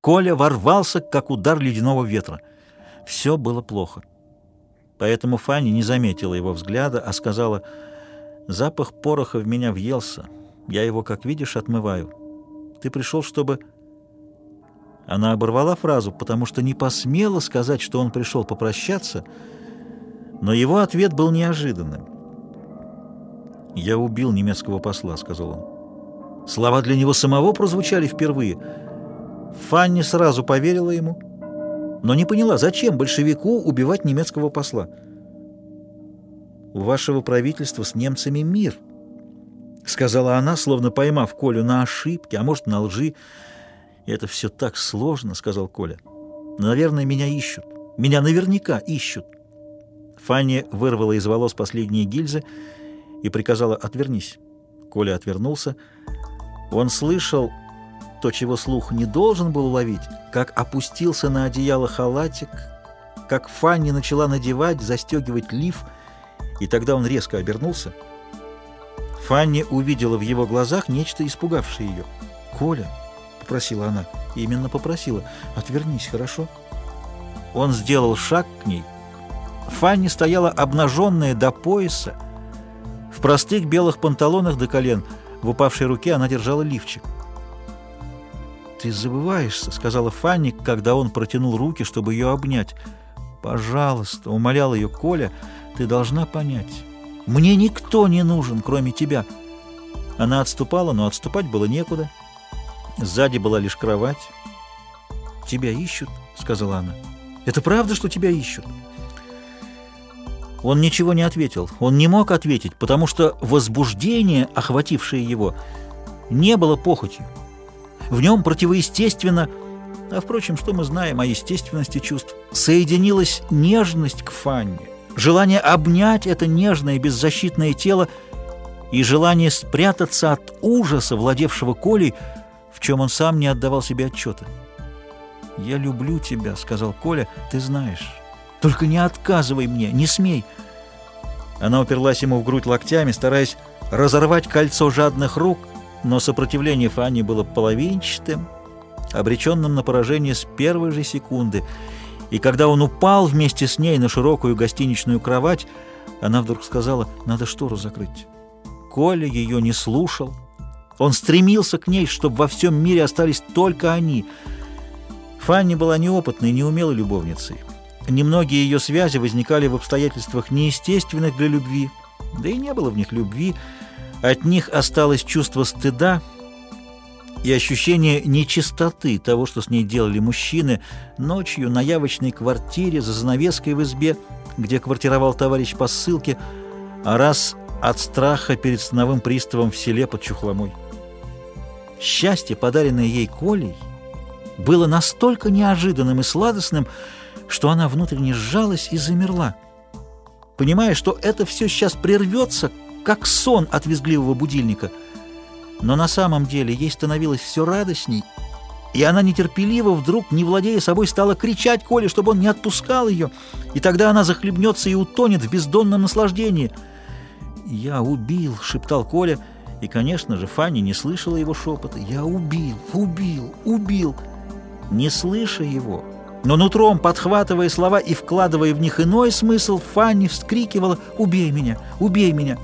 Коля ворвался, как удар ледяного ветра. Все было плохо. Поэтому Фанни не заметила его взгляда, а сказала, «Запах пороха в меня въелся. Я его, как видишь, отмываю. Ты пришел, чтобы...» Она оборвала фразу, потому что не посмела сказать, что он пришел попрощаться, но его ответ был неожиданным. «Я убил немецкого посла», — сказал он. Слова для него самого прозвучали впервые. Фанни сразу поверила ему, но не поняла, зачем большевику убивать немецкого посла. «У вашего правительства с немцами мир», — сказала она, словно поймав Колю на ошибке, а может, на лжи. «Это все так сложно», — сказал Коля. «Наверное, меня ищут. Меня наверняка ищут». Фанни вырвала из волос последние гильзы и приказала «отвернись». Коля отвернулся. Он слышал то, чего слух не должен был уловить, как опустился на одеяло халатик, как Фанни начала надевать, застегивать лиф, и тогда он резко обернулся. Фанни увидела в его глазах нечто, испугавшее ее. «Коля», — попросила она, — именно попросила, — «отвернись, хорошо?» Он сделал шаг к ней. Фанни стояла обнаженная до пояса, в простых белых панталонах до колен, в упавшей руке она держала лифчик. «Ты забываешься», — сказала Фанни, когда он протянул руки, чтобы ее обнять. «Пожалуйста», — умолял ее Коля, — «ты должна понять. Мне никто не нужен, кроме тебя». Она отступала, но отступать было некуда. Сзади была лишь кровать. «Тебя ищут», — сказала она. «Это правда, что тебя ищут?» Он ничего не ответил. Он не мог ответить, потому что возбуждение, охватившее его, не было похотью. В нем противоестественно, а, впрочем, что мы знаем о естественности чувств, соединилась нежность к Фанне, желание обнять это нежное беззащитное тело и желание спрятаться от ужаса, владевшего Колей, в чем он сам не отдавал себе отчета. «Я люблю тебя», — сказал Коля, — «ты знаешь». Только не отказывай мне, не смей!» Она уперлась ему в грудь локтями, стараясь разорвать кольцо жадных рук, но сопротивление Фанни было половинчатым, обреченным на поражение с первой же секунды. И когда он упал вместе с ней на широкую гостиничную кровать, она вдруг сказала, «Надо штору закрыть». Коля ее не слушал. Он стремился к ней, чтобы во всем мире остались только они. Фанни была неопытной, неумелой любовницей. Немногие ее связи возникали в обстоятельствах неестественных для любви, да и не было в них любви. От них осталось чувство стыда и ощущение нечистоты того, что с ней делали мужчины ночью на явочной квартире за занавеской в избе, где квартировал товарищ по ссылке, а раз от страха перед сновым приставом в селе под Чухломой. Счастье, подаренное ей Колей, было настолько неожиданным и сладостным, что она внутренне сжалась и замерла, понимая, что это все сейчас прервется, как сон от визгливого будильника. Но на самом деле ей становилось все радостней, и она нетерпеливо вдруг, не владея собой, стала кричать Коле, чтобы он не отпускал ее, и тогда она захлебнется и утонет в бездонном наслаждении. «Я убил», — шептал Коля, и, конечно же, Фанни не слышала его шепота. «Я убил, убил, убил». Не слыша его, но нутром, подхватывая слова и вкладывая в них иной смысл, Фанни вскрикивала «Убей меня! Убей меня!»